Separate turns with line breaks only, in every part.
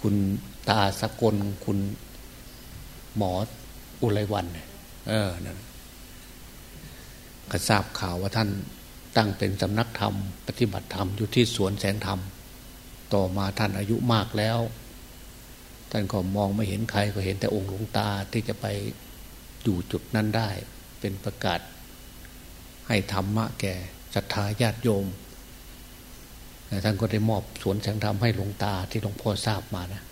คุณตาสกลคุณหมออุไรวันเออนั่นก็ทราบข่าวว่าท่านตั้งเป็นสำนักธรรม ปฏิบัติธรรมอยู่ที่สวนแสงธรรม ต่อมาท่านอายุมากแล้ว ท่านก็มองไม่เห็นใครก็เห็นแต่องค์หลวงตาที่จะไปอยู่จุดนั้นได้ เป็นประกาศ ให้ธรรมะแก่ศรัทธาญาติโยม ท่านก็ได้มอบสวนแสงธรรมให้หลวงตาที่หลวงพ่อทราบมานะ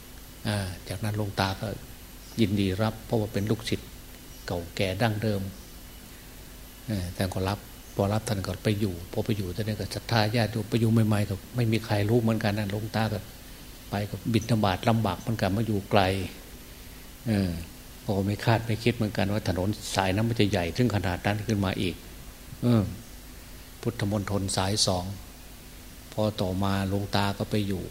จากนั้นหลวงตาก็ยินดีรับ เพราะว่าเป็นลูกศิษย์เก่าแก่ดั้งเดิมแต่ก็รับพอรับท่านก็ไปอยู่พอไปอยู่ท่านก็ศรัทธาญาติโยมไปอยู่ใหม่ๆก็ไม่มีใครรู้เหมือนกันนะหลวงตาก็ไปก็บินธบาตลำบากเหมือนกันมาอยู่ไกลเออพอไม่คาดไม่คิดเหมือนกันว่าถนนสายนั้นมันจะใหญ่ถึงขนาดนั้นขึ้นมาอีก เออ พุทธมณฑลสายสอง อต่อมาหลวงตาก็ไปอยู่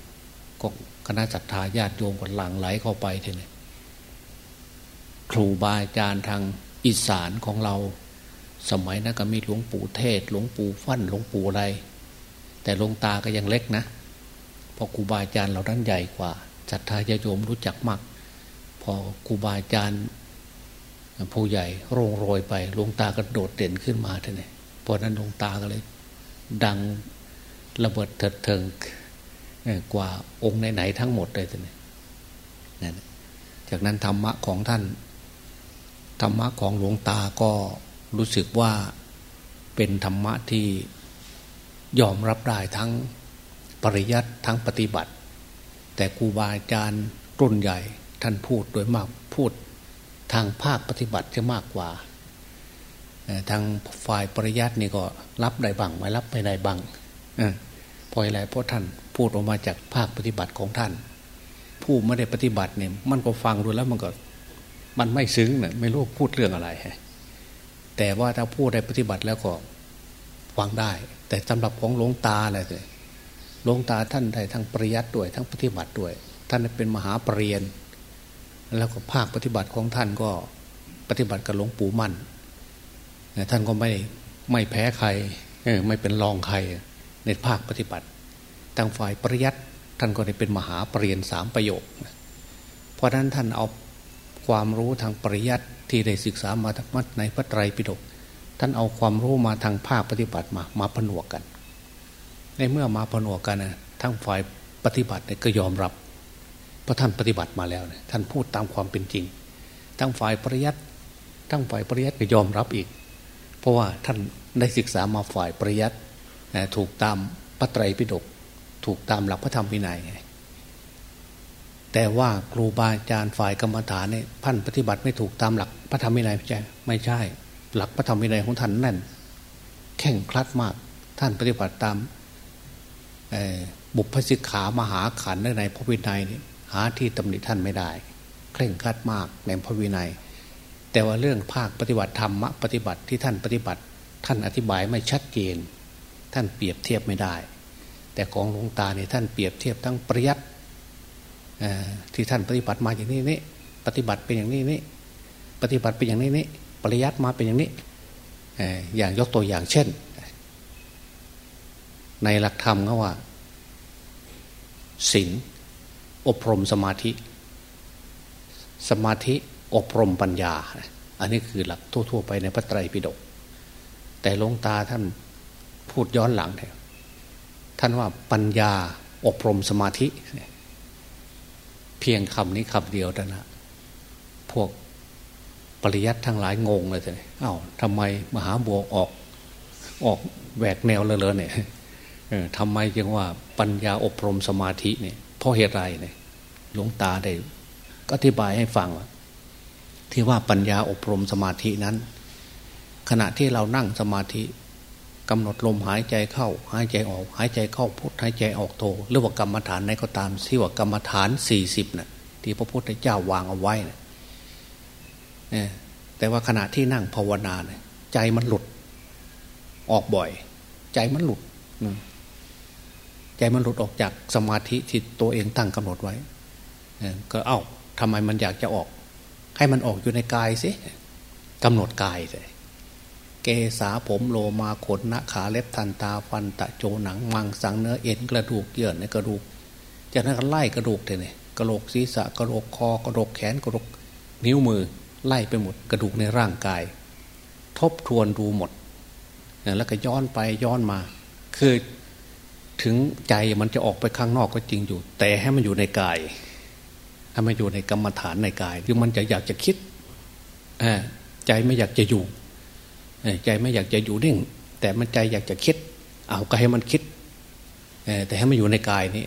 ก็คณะศรัทธาญาติโยมก็หลั่งไหลเข้าไปทีนี้ครูบาอาจารย์ทางอีสานของเรา สมัยนั้นก็มีหลวงปู่เทศ หลวงปู่ฟั่นหลวงปู่อะไร แต่หลวงตาก็ยังเล็กนะพอครูบาอาจารย์เรานั้นใหญ่กว่าศรัทธาญาติโยมรู้จักมากพอครูบาอาจารย์ผู้ใหญ่โรงโรยไปหลวงตาก็โดดเด่นขึ้นมาทีนี้เพราะนั้นหลวงตาก็เลย ดัง ระเบิดเถิดเทิงกว่าองค์ไหนๆทั้งหมดเลยทีนี้นั่นจากนั้นธรรมะของท่าน ธรรมะของหลวงตาก็รู้สึกว่าเป็นธรรมะที่ยอมรับได้ทั้งปริยัติทั้งปฏิบัติ แต่ครูบาอาจารย์รุ่นใหญ่ท่านพูดโดยมากพูดทางภาคปฏิบัติจะมากกว่าทางฝ่ายปริยัตินี่ก็รับได้บังไม่รับไม่ได้บัง ราะอะไรเพราะท่านพูดออกมาจากภาคปฏิบัติของท่าน ผู้ไม่ได้ปฏิบัติเนี่ยมันก็ฟังดูแล้วมันก็มันไม่ซึ้งเนะไม่รู้พูดเรื่องอะไรแต่ว่าถ้าพูดได้ปฏิบัติแล้วก็ฟังได้ แต่สำหรับของหลวงตาอะไรเลยหลวงตาท่านได้ทั้งปริยัติด้วย ทั้งปฏิบัติด้วย ท่านเป็นมหาปรริญญาแล้วก็ภาคปฏิบัติของท่านก็ปฏิบัติกับหลวงปู่มั่นท่านก็ไม่ไม่แพ้ใครไม่เป็นรองใคร ในภาคปฏิบัติทางฝ่ายปริยัติท่านก็ได้เป็นมหาปรริญญาสามประโยค เพราะนั้นท่านเอาความรู้ทางปริยัติที่ได้ศึกษามาทั้งในพระไตรปิฎกท่านเอาความรู้มาทางภาคปฏิบัติมามาผนวกกัน ในเมื่อมาผนวกกันนะทั้งฝ่ายปฏิบัติก็ยอมรับเพราะท่านปฏิบัติมาแล้วท่านพูดตามความเป็นจริง ทั้งฝ่ายปริยัติทั้งฝ่ายปริยัติก็ยอมรับอีก เพราะว่าท่านได้ศึกษามาฝ่ายปริยัติ ถูกตามพระไตรปิฎกถูกตามหลักพระธรรมวินัยแต่ว่าครูบาอาจารย์ฝ่ายกรรมฐานเนี่ยท่านปฏิบัติไม่ถูกตามหลักพระธรรมวินัยไม่ใช่ไม่ใช่ หลักพระธรรมวินัยของท่านนั่นแข่งคลัดมากท่านปฏิบัติตามบุพสิกขามหาขันในพระวินัยนี่หาที่ตำหนิท่านไม่ได้ เคร่งครัดมากในพระวินัย แต่ว่าเรื่องภาคปฏิบัติธรรมปฏิบัติที่ท่านปฏิบัติ ท่านอธิบายไม่ชัดเจน ท่านเปรียบเทียบไม่ได้ แต่ของหลวงตาเนี่ยท่านเปรียบเทียบทั้งปริยัติที่ท่านปฏิบัติมาอย่างนี้นี่ปฏิบัติเป็นอย่างนี้นี่ปฏิบัติเป็นอย่างนี้นี่ปริยัติมาเป็นอย่างนี้อย่างยกตัวอย่างเช่น ในหลักธรรมเขาว่าศีลอบรมสมาธิ สมาธิอบรมปัญญา อันนี้คือหลักทั่ว ๆ ไปในพระไตรปิฎกแต่หลวงตาท่าน พูดย้อนหลังเลยท่านว่าปัญญาอบรมสมาธิ เพียงคำนี้คำเดียวนะพวกปริยัติทั้งหลายงงเลยเลยเอา้าทำไมมหาบัวออกออกแหวกแนวเลยเลยเนี่ยทำไมจึงว่าปัญญาอบรมสมาธิเนี่ยเพราะเหตุไรเนี่ยหลวงตาได้ก็อธิบายให้ฟังว่าที่ว่าปัญญาอบรมสมาธินั้น ขณะที่เรานั่งสมาธิ กำหนดลมหายใจเข้า หายใจออก หายใจเข้าพุทหายใจออกโทหรือว่ากรรมฐานไหนก็ตามที่ว่ากรรมฐานสี่สิบน่ะที่พระพุทธเจ้าวางเอาไว้นะเนี่ยแต่ว่าขณะที่นั่งภาวนาเนี่ยใจมันหลุด ออกบ่อย ใจมันหลุดใจมันหลุดออกจากสมาธิที่ตัวเองตั้งกำหนดไว้ก็เอา้าทำไมมันอยากจะออก ให้มันออกอยู่ในกายสิกำหนดกายเลย เกษาผมโลมาขนนะขาเล็บทันตาฟันตะโจหนังมังสังเนื้อเอ็นกระดูกเยื่อในกระดูก จากนั้นก็ไล่กระดูกเลยกระโหลกศีรษะกระโหลกคอกระโหลกแขนกระโหลกนิ้วมือไล่ไปหมดกระดูกในร่างกาย ทบทวนดูหมด แล้วก็ย้อนไปย้อนมา คือถึงใจมันจะออกไปข้างนอกก็จริงอยู่ แต่ให้มันอยู่ในกายให้มันอยู่ในกรรมฐานในกายคือมันจะอยากจะคิดใจไม่อยากจะอยู่ ใจไม่อยากจะอยู่นิ่ง แต่มันใจอยากจะคิด เอาก็ให้มันคิดแต่ให้มันอยู่ในกายนี่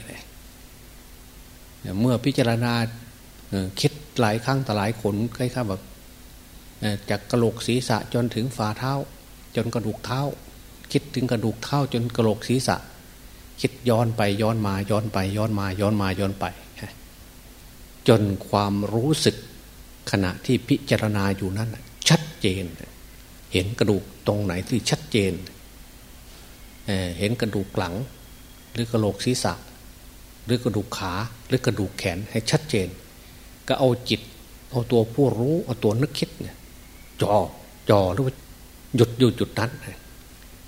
เมื่อพิจารณาคิดหลายครั้งแต่หลายคนคล้ายๆแบบจากกระโหลกศีรษะจนถึงฝ่าเท้า จนกระดูกเท้า คิดถึงกระดูกเท้า จนกระโหลกศีรษะ คิดย้อนไปย้อนมาย้อนไป ย้อนมาย้อนมาย้อนไป จนความรู้สึกขณะที่พิจารณาอยู่นั้นชัดเจนเเห็นกระดูกตรงไหนที่ชัดเจนเห็นกระดูกหลัง หรือกระโหลกศีรษะ หรือกระดูกขาหรือกระดูกแขนให้ชัดเจน ก็เอาจิต เอาตัวผู้รู้เอาตัวนึกคิดเนี่ยจอจอหรือว่าหยุดอยู่จุดนั้น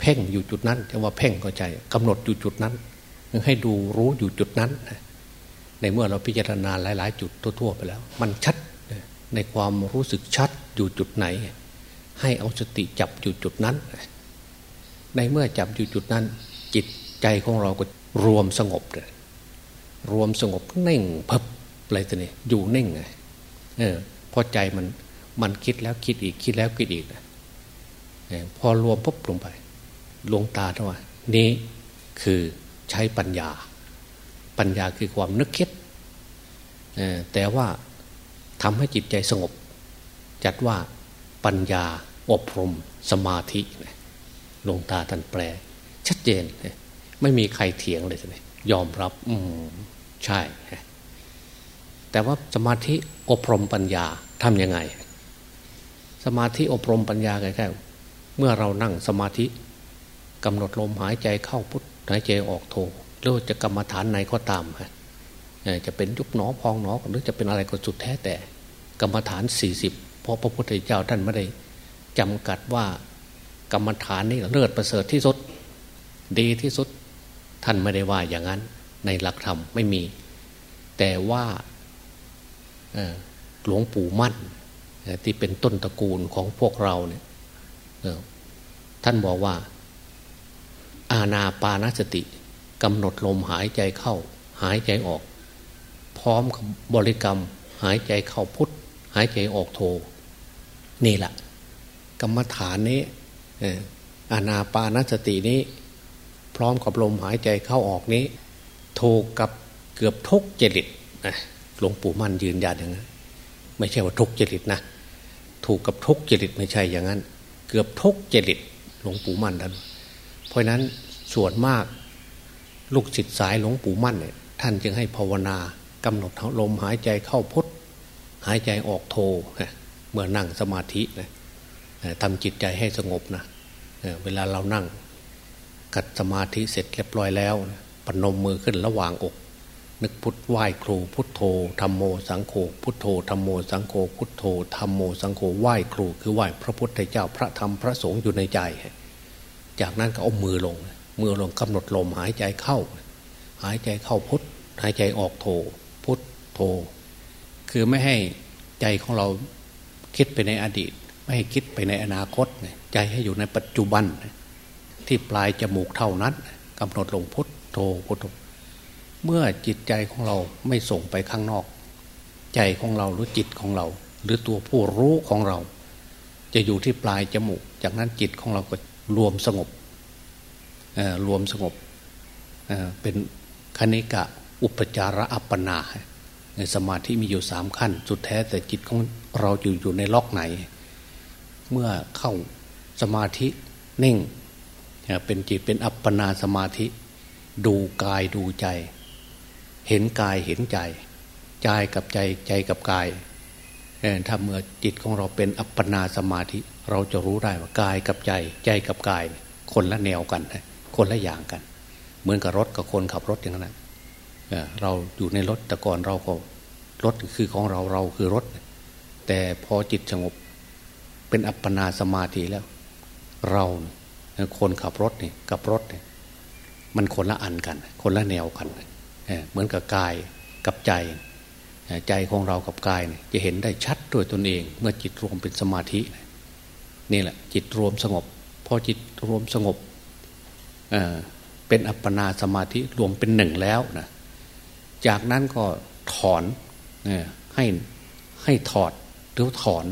เพ่งอยู่จุดนั้นจะว่าเพ่งก็ใจกำหนดอยู่จุดนั้น ให้ดูรู้อยู่จุดนั้น ในเมื่อเราพิจารณาหลาย ๆ จุดทั่ว ๆ ไปแล้ว มันชัดในความรู้สึกชัดอยู่จุดไหน ให้เอาสติจับอยู่จุดนั้น ในเมื่อจับอยู่จุดนั้น จิตใจของเราก็รวมสงบเลยรวมสงบเน่งพับอะไรตัวนี้อยู่เน่งไงเออพอใจมันมันคิดแล้วคิดอีกคิดแล้วคิดอีกพอรวมปุ๊บลงไปลงตาเท่าว่านี้คือใช้ปัญญา ปัญญาคือความนึกคิดแต่ว่าทำให้จิตใจสงบ จัดว่า ปัญญาอบรมสมาธิลงตาท่านแปล ชัดเจน ไม่มีใครเถียงเลยใช่ไหมยอมรับ อืมใช่ แต่ว่าสมาธิอบรมปัญญาทำยังไง สมาธิอบรมปัญญาแค่เมื่อเรานั่งสมาธิกำหนดลมหายใจเข้าพุทหายใจออกโทหรือจะกรรมฐานไหนก็ตามฮะจะเป็นยุบหนอพองหนอหรือจะเป็นอะไรก็สุดแท้แต่ กรรมฐานสี่สิบ เพราะพระพุทธเจ้าท่านไม่ได้จำกัดว่ากรรมฐานนี่เลิศประเสริฐที่สุดดีที่สุดท่านไม่ได้ว่าอย่างนั้นในหลักธรรมไม่มี แต่ว่าหลวงปู่มั่นที่เป็นต้นตระกูลของพวกเราเนี่ยท่านบอกว่า อาณาปานสติกำหนดลมหายใจเข้า หายใจออก พร้อมบริกรรม หายใจเข้าพุทธหายใจออกโท นี่แหละกรรมฐานนี้อาณาปานสตินี้ พร้อมกับลมหายใจเข้าออกนี้ถูกกับเกือบทุกจริตหลวงปู่มั่นยืนยันอย่างนั้นไม่ใช่ว่าทุกจริตนะถูกกับทุกจริตไม่ใช่อย่างนั้น เกือบทุกจริตหลวงปู่มั่นท่านเพราะนั้นส่วนมากลูกศิษย์สายหลวงปู่มั่นเนี่ยท่านจึงให้ภาวนากำหนดลมหายใจเข้าพุทหายใจออกโท เมื่อนั่งสมาธินะทำจิตใจให้สงบนะเวลาเรานั่งกัดสมาธิเสร็จเรียบร้อยแล้วปนมมือขึ้นระหว่างอก นึกพุทธไหว้ครูพุทโธธรรมโมสังโฆพุทโธธรรมโมสังโฆพุทโธธรรมโมสังโฆไหว้ครูคือไหว้พระพุทธเจ้าพระธรรมพระสงฆ์อยู่ในใจ จากนั้นก็เอามือลง มือลงกำหนดลมหายใจเข้า หายใจเข้าพุทหายใจออกโธพุทโธคือไม่ให้ใจของเรา คิดไปในอดีต ไม่ให้คิดไปในอนาคต ใจให้อยู่ในปัจจุบัน ที่ปลายจมูกเท่านั้นกำหนดลงพุทโธพุทโธเมื่อจิตใจของเราไม่ส่งไปข้างนอก ใจของเราหรือจิตของเรา หรือตัวผู้รู้ของเรา จะอยู่ที่ปลายจมูก จากนั้นจิตของเราก็รวมสงบรวมสงบเป็นคณิกะอุปจาระอัปปนา สมาธิมีอยู่สามขั้น สุดแท้แต่จิตของ เราอยู่อยู่ในล็อกไหน เมื่อเข้าสมาธินิ่ง เป็นจิตเป็นอัปปนาสมาธิ ดูกายดูใจ เห็นกายเห็นใจ ใจกับใจใจกับกายถ้าเมื่อจิตของเราเป็นอัปปนาสมาธิ เราจะรู้ได้ว่ากายกับใจ ใจกับกาย คนละแนวกัน คนละอย่างกัน เหมือนกับรถกับคนขับรถอย่างนั้นเราอยู่ในรถแต่ก่อนเราก็รถคือของเราเราคือรถ แต่พอจิตสงบเป็นอัปปนาสมาธิแล้ว เราคนขับรถนี่กับรถนี่มันคนละอันกัน คนละแนวกันเหมือนกับกายกับใจ ใจของเรากับกายจะเห็นได้ชัดด้วยตนเอง เมื่อจิตรวมเป็นสมาธิ นี่แหละ จิตรวมสงบ พอจิตรวมสงบเเป็นอัปปนาสมาธิรวมเป็นหนึ่งแล้วนะจากนั้นก็ถอนให้ให้ถอด หรือถอน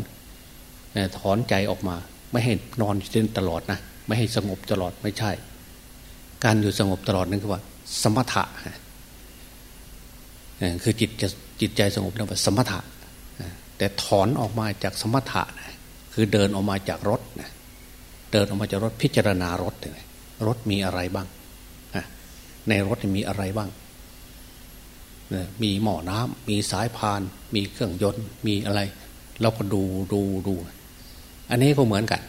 ถอนใจออกมา ไม่ให้นอนเส้นตลอดนะไม่ให้สงบตลอดไม่ใช่ การอยู่สงบตลอดนั่นคือว่า สมถะคือจิตจะจิตใจสงบนั่นว่าสมถะแต่ถอนออกมาจากสมถะคือเดินออกมาจากรถเดินออกมาจากรถพิจารณารถรถมีอะไรบ้างในรถมีอะไรบ้างมีหม้อน้ำมีสายพาน มีเครื่องยนต์ มีอะไร เราก็ดูดูดู อันนี้ก็เหมือนกัน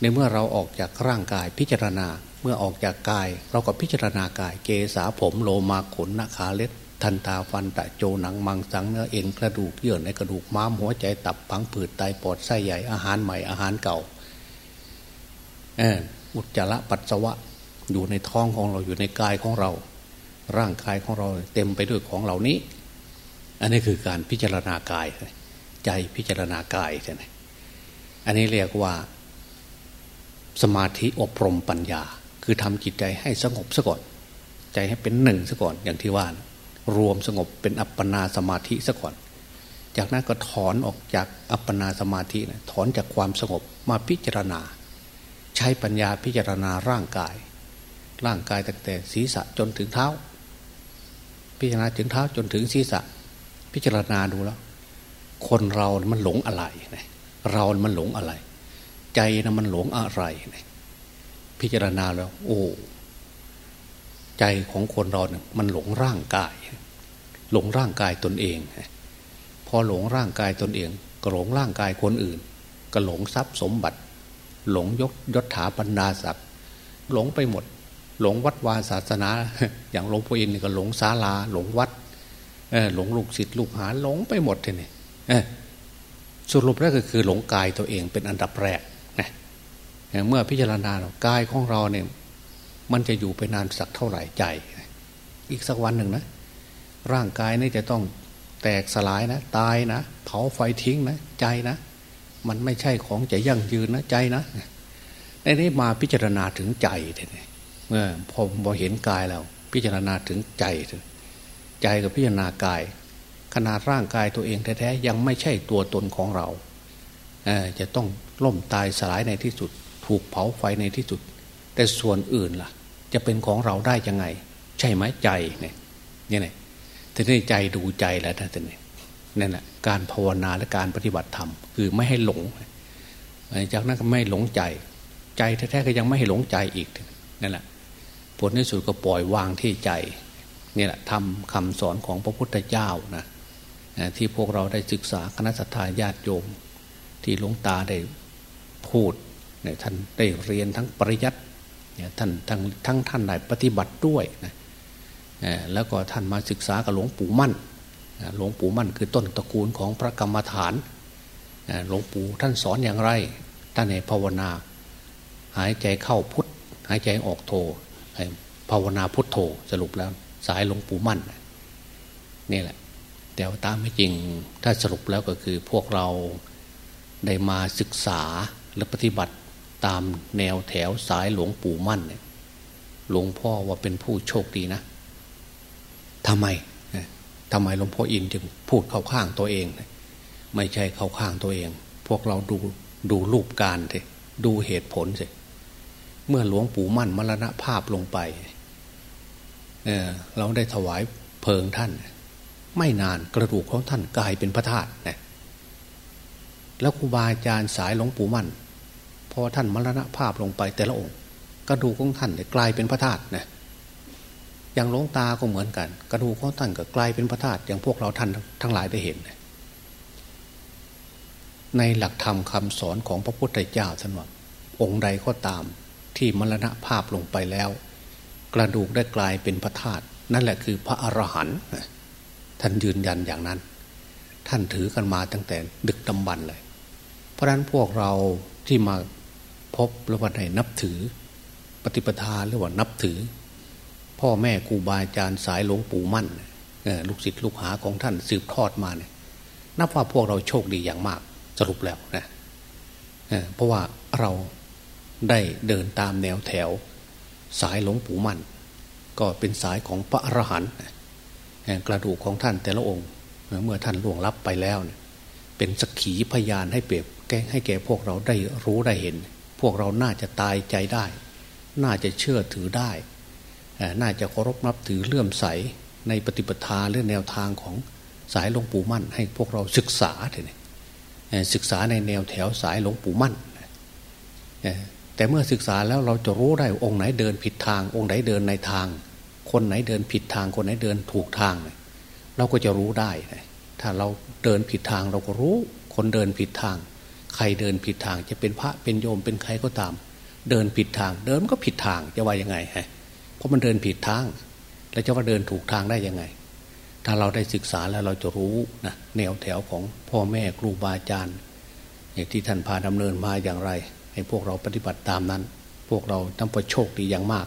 ในเมื่อเราออกจากร่างกายพิจารณา เมื่อออกจากกาย เราก็พิจารณากาย เกสาผมโลมาขนนาขาเล็ดทันตาฟันตะโจหนังมังสังเนื้อเอ็นกระดูกเยื่อในกระดูกม้ามหัวใจตับพังผืดไตปอดไส้ใหญ่อาหารใหม่อาหารเก่าอุจจาระปัสสาวะอยู่ในท้องของเราอยู่ในกายของเรา ร่างกายของเราเต็มไปด้วยของเหล่านี้ อันนี้คือการพิจารณากาย ใจพิจารณากายใช่ไหมอันนี้เรียกว่า สมาธิอบรมปัญญา คือทำจิตใจให้สงบซะก่อน ใจให้เป็นหนึ่งซะก่อนอย่างที่ว่ารวมสงบเป็นอัปปนาสมาธิซะก่อน จากนั้นก็ถอนออกจากอัปปนาสมาธินะถอนจากความสงบมาพิจารณา ใช้ปัญญาพิจารณาร่างกาย ร่างกายตั้งแต่ศีรษะจนถึงเท้า พิจารณาถึงเท้าจนถึงศีรษะ พิจารณาดูแล้ว คนเรามันหลงอะไรนะเรามันหลงอะไร ใจนะมันหลงอะไรนะพิจารณาแล้ว โอ้ ใจของคนเราเนี่ยมันหลงร่างกาย หลงร่างกายตนเอง พอหลงร่างกายตนเอง ก็หลงร่างกายคนอื่น ก็หลงทรัพย์สมบัติ หลงยศยศถาบรรดาศักดิ์หลงไปหมด หลงวัดวาศาสนา อย่างหลวงพ่ออินก็หลงศาลา หลงวัดหลงลูกศิษย์ลูกหาหลงไปหมดทีนี้ สรุปแล้วก็คือหลงกายตัวเองเป็นอันดับแรกนะเมื่อพิจารณากายของเราเนี่ย มันจะอยู่ไปนานสักเท่าไหร่ใจ อีกสักวันหนึ่งนะ ร่างกายนี่จะต้องแตกสลายนะ ตายนะ เผาไฟทิ้งนะ ใจนะ มันไม่ใช่ของจะยั่งยืนนะใจนะในนี้มาพิจารณาถึงใจเนี่ยเมื่อพอพอเห็นกายแล้ว พิจารณาถึงใจ ใจกับพิจารณากาย นาดร่างกายตัวเองแท้ๆยังไม่ใช่ตัวตนของเราจะต้องล่มตายสลายในที่สุด ถูกเผาไฟในที่สุด แต่ส่วนอื่นล่ะ จะเป็นของเราได้ยังไง ใช่ไหมใจเนี่ยนี่ไงทีนี้ใจดูใจแล้วท่านนี่นั่นแหละการภาวนาและการปฏิบัติธรรมคือไม่ให้หลง จากนั้นก็ไม่หลงใจ ใจแท้ๆก็ยังไม่ให้หลงใจอีกนั่นแหละผลในสุดก็ปล่อยวางที่ใจนี่แหละทำคำสอนของพระพุทธเจ้านะ ที่พวกเราได้ศึกษาคณะสัตยาญาติโยม ที่หลวงตาได้พูดท่านได้เรียนทั้งปริยัติท่านทั้งทั้งท่านได้ปฏิบัติด้วยนะแล้วก็ท่านมาศึกษากับหลวงปู่มั่นหลวงปู่มั่นคือต้นตระกูลของพระกรรมฐานหลวงปู่ท่านสอนอย่างไรท่านในภาวนา หายใจเข้าพุทธหายใจออกโทภาวนาพุทโธสรุปแล้ว สายหลวงปู่มั่นนี่แหละ แต่ว่าตามไม่จริงถ้าสรุปแล้วก็คือพวกเราได้มาศึกษาและปฏิบัติตามแนวแถวสายหลวงปู่มั่นเนี่ยหลวงพ่อว่าเป็นผู้โชคดีนะทำไมทำไมหลวงพ่ออินจึงพูดเข้าข้างตัวเอง ไม่ใช่เข้าข้างตัวเอง พวกเราดูดูรูปการสิดูเหตุผลสิเมื่อหลวงปู่มั่นมรณภาพลงไปเเราได้ถวายเพลิงท่าน ไม่นานกระดูกของท่านกลายเป็นพระธาตุนะแล้วครูบาอาจารย์สายหลวงปู่มั่นพอท่านมรณภาพลงไปแต่ละองค์ กระดูกของท่านเลยกลายเป็นพระธาตุนะอย่างหลวงตาก็เหมือนกัน กระดูกของท่านก็กลายเป็นพระธาตุอย่างพวกเราท่านทั้งหลายได้เห็นในหลักธรรมคาสอนของพระพุทธเจ้าท่านว่าองค์ใดก็ตามที่มรณภาพลงไปแล้ว กระดูกได้กลายเป็นพระธาตุนั่นแหละคือพระอรหันต์ ท่านยืนยันอย่างนั้น ท่านถือกันมาตั้งแต่ดึกดำบรรเลย เพราะนั้นพวกเราที่มาพบหรือว่าได้นับถือ ปฏิปทาหรือว่านับถือ พ่อแม่ครูบาอาจารย์สายหลวงปู่มั่นลูกศิษย์ลูกหาของท่านสืบทอดมาเนี่ยนับว่าพวกเราโชคดีอย่างมากสรุปแล้วนะเพราะว่าเราได้เดินตามแนวแถว สายหลวงปู่มั่น ก็เป็นสายของพระอรหันต์ กระดูกของท่านแต่ละองค์ เมื่อท่านล่วงลับไปแล้ว เป็นสักขีพยานให้เปรียบแก้ให้แก่พวกเราได้รู้ได้เห็น พวกเราน่าจะตายใจได้ น่าจะเชื่อถือได้ น่าจะเคารพนับถือเลื่อมใสในปฏิปทาหรือแนวทางของสายหลวงปู่มั่น ให้พวกเราศึกษาเถอะศึกษาในแนวแถวสายหลวงปู่มั่นแต่เมื่อศึกษาแล้วเราจะรู้ได้องค์ไหนเดินผิดทาง องค์ไหนเดินในทาง คนไหนเดินผิดทางคนไหนเดินถูกทาง เราก็จะรู้ได้ ถ้าเราเดินผิดทางเราก็รู้ คนเดินผิดทาง ใครเดินผิดทางจะเป็นพระเป็นโยมเป็นใครก็ตาม เดินผิดทาง เดินก็ผิดทางจะว่ายังไงฮะเพราะมันเดินผิดทาง แล้วจะว่าเดินถูกทางได้ยังไง ถ้าเราได้ศึกษาแล้วเราจะรู้นะแนวแถวของพ่อแม่ครูบาอาจารย์ที่ท่านพาดำเนินมาอย่างไร ให้พวกเราปฏิบัติตามนั้น พวกเราต้องประโชคดีอย่างมาก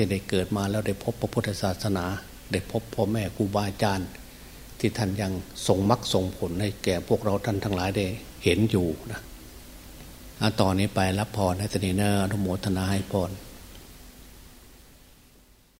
ที่ได้เกิดมาแล้วได้พบพระพุทธศาสนา ได้พบพ่อแม่ครูบาอาจารย์ ที่ท่านยังส่งมรรคส่งผลให้แก่พวกเราท่านทั้งหลายได้เห็นอยู่นะต่อนนี้ไปรับพรให้ตนีเนออนุโมทนาให้พร